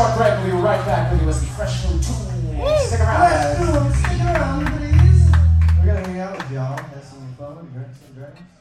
short break. We'll be right back with you with some fresh new tunes. Stick around, guys. Stick around, please. We're gonna hang out with y'all, have some fun, drink some drinks.